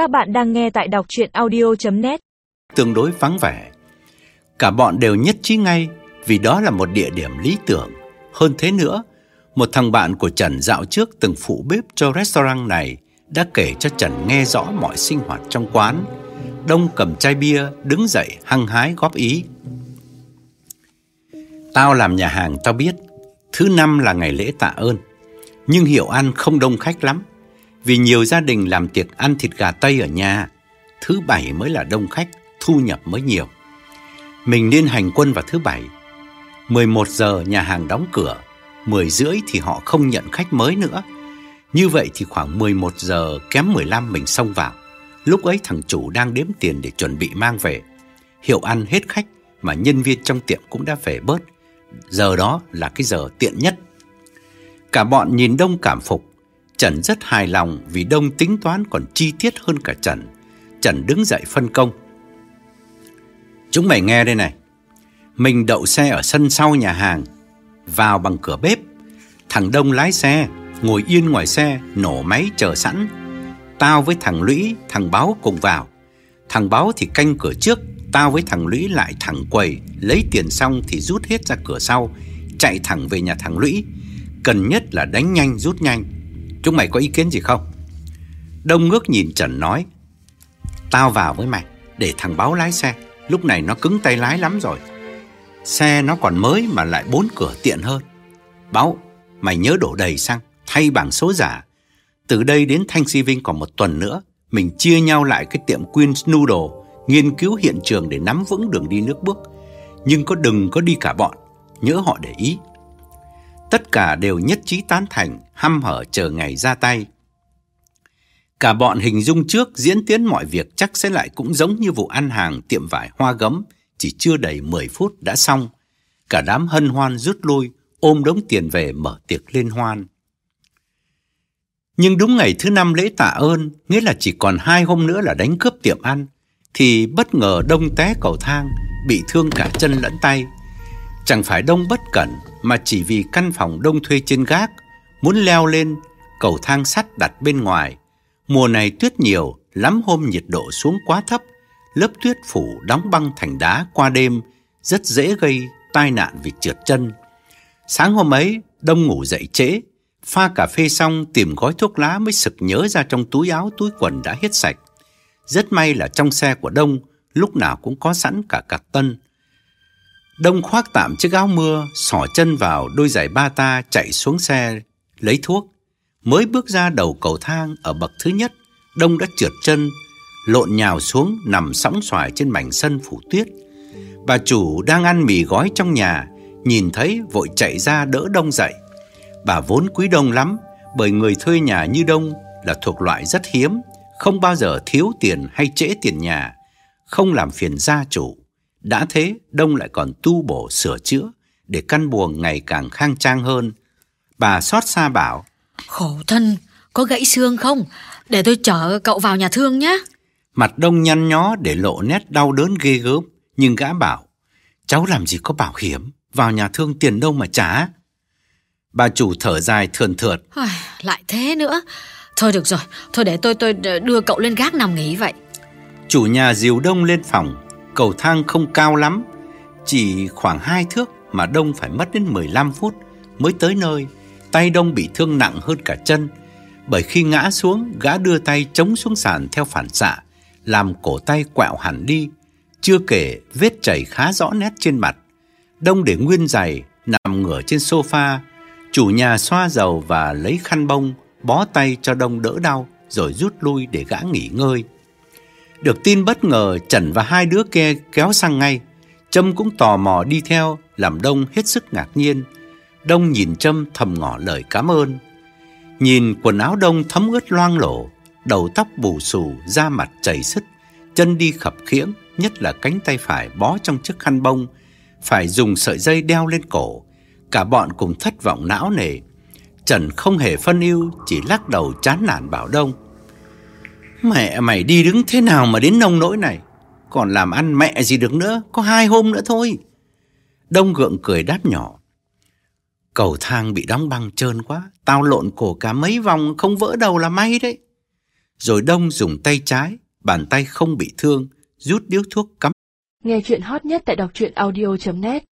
Các bạn đang nghe tại đọc chuyện audio.net Tương đối vắng vẻ. Cả bọn đều nhất trí ngay vì đó là một địa điểm lý tưởng. Hơn thế nữa, một thằng bạn của Trần dạo trước từng phụ bếp cho restaurant này đã kể cho Trần nghe rõ mọi sinh hoạt trong quán. Đông cầm chai bia, đứng dậy hăng hái góp ý. Tao làm nhà hàng tao biết, thứ năm là ngày lễ tạ ơn. Nhưng hiệu ăn không đông khách lắm, vì nhiều gia đình làm tiệc ăn thịt gà Tây ở nhà. Thứ bảy mới là đông khách, thu nhập mới nhiều. Mình nên hành quân vào thứ bảy. 11 giờ nhà hàng đóng cửa, 10 rưỡi thì họ không nhận khách mới nữa. Như vậy thì khoảng 11 giờ kém 15 mình xông vào. Lúc ấy thằng chủ đang đếm tiền để chuẩn bị mang về. Hiệu ăn hết khách mà nhân viên trong tiệm cũng đã về bớt. Giờ đó là cái giờ tiện nhất. Cả bọn nhìn Đông cảm phục. Trần rất hài lòng vì Đông tính toán còn chi tiết hơn cả Trần. Trần đứng dậy phân công. Chúng mày nghe đây này. Mình đậu xe ở sân sau nhà hàng, vào bằng cửa bếp. Thằng Đông lái xe, ngồi yên ngoài xe, nổ máy chờ sẵn. Tao với thằng Lũy, thằng Báo cùng vào. Thằng Báo thì canh cửa trước, tao với thằng Lũy lại thẳng quầy, lấy tiền xong thì rút hết ra cửa sau, chạy thẳng về nhà thằng Lũy. Cần nhất là đánh nhanh rút nhanh. Chúng mày có ý kiến gì không? Đông ngước nhìn Trần nói, Tao vào với mày, để thằng Báo lái xe. Lúc này nó cứng tay lái lắm rồi. Xe nó còn mới mà lại bốn cửa tiện hơn. Báo, mày nhớ đổ đầy xăng, thay bảng số giả. Từ đây đến Thanh Si Vinh còn một tuần nữa, mình chia nhau lại cái tiệm Queen's Noodle, nghiên cứu hiện trường để nắm vững đường đi nước bước. Nhưng có đừng có đi cả bọn, nhớ họ để ý. Tất cả đều nhất trí tán thành, hăm hở chờ ngày ra tay. Cả bọn hình dung trước diễn tiến mọi việc chắc sẽ lại cũng giống như vụ ăn hàng tiệm vải hoa gấm, chỉ chưa đầy 10 phút đã xong. Cả đám hân hoan rút lui, ôm đống tiền về mở tiệc liên hoan. Nhưng đúng ngày thứ năm lễ tạ ơn, nghĩa là chỉ còn hai hôm nữa là đánh cướp tiệm ăn, thì bất ngờ Đông té cầu thang, bị thương cả chân lẫn tay. Chẳng phải Đông bất cẩn, mà chỉ vì căn phòng Đông thuê trên gác, muốn leo lên, cầu thang sắt đặt bên ngoài. Mùa này tuyết nhiều, lắm hôm nhiệt độ xuống quá thấp, lớp tuyết phủ đóng băng thành đá qua đêm, rất dễ gây tai nạn vì trượt chân. Sáng hôm ấy, Đông ngủ dậy trễ, pha cà phê xong tìm gói thuốc lá mới sực nhớ ra trong túi áo túi quần đã hết sạch. Rất may là trong xe của Đông lúc nào cũng có sẵn cả cạc tân. Đông khoác tạm chiếc áo mưa, xỏ chân vào đôi giày ba ta chạy xuống xe lấy thuốc. Mới bước ra đầu cầu thang ở bậc thứ nhất, Đông đã trượt chân, lộn nhào xuống nằm sóng xoài trên mảnh sân phủ tuyết. Bà chủ đang ăn mì gói trong nhà, nhìn thấy vội chạy ra đỡ Đông dậy. Bà vốn quý Đông lắm, bởi người thuê nhà như Đông là thuộc loại rất hiếm, không bao giờ thiếu tiền hay trễ tiền nhà, không làm phiền gia chủ. Đã thế, Đông lại còn tu bổ sửa chữa để căn buồng ngày càng khang trang hơn. Bà xót xa bảo, Khổ thân, có gãy xương không? Để tôi chở cậu vào nhà thương nhé. Mặt đông nhăn nhó để lộ nét đau đớn ghê gớm, nhưng gã bảo, cháu làm gì có bảo hiểm, vào nhà thương tiền đâu mà trả. Bà chủ thở dài thườn thượt. Lại thế nữa. Thôi được rồi, thôi để tôi tôi đưa cậu lên gác nằm nghỉ vậy. Chủ nhà dìu đông lên phòng, cầu thang không cao lắm, chỉ khoảng hai thước mà đông phải mất đến 15 phút mới tới nơi. Tay đông bị thương nặng hơn cả chân, bởi khi ngã xuống, gã đưa tay chống xuống sàn theo phản xạ, làm cổ tay quẹo hẳn đi. Chưa kể vết chảy khá rõ nét trên mặt. Đông để nguyên giày, nằm ngửa trên sofa, chủ nhà xoa dầu và lấy khăn bông, bó tay cho Đông đỡ đau, rồi rút lui để gã nghỉ ngơi. Được tin bất ngờ, Trần và hai đứa kia kéo sang ngay. Trâm cũng tò mò đi theo, làm Đông hết sức ngạc nhiên. Đông nhìn Trâm thầm ngỏ lời cảm ơn. Nhìn quần áo Đông thấm ướt loang lổ, đầu tóc bù xù, da mặt chảy xứt, chân đi khập khiễng, nhất là cánh tay phải bó trong chiếc khăn bông, phải dùng sợi dây đeo lên cổ. Cả bọn cùng thất vọng não nề. Trần không hề phân ưu, chỉ lắc đầu chán nản bảo Đông. Mẹ mày đi đứng thế nào mà đến nông nỗi này? Còn làm ăn mẹ gì được nữa, có hai hôm nữa thôi. Đông gượng cười đáp nhỏ. Cầu thang bị đóng băng trơn quá, tao lộn cổ cả mấy vòng không vỡ đầu là may đấy. Rồi Đông dùng tay trái, bàn tay không bị thương, rút điếu thuốc cắm Nghe chuyện hot nhất tại đọc truyện audio.net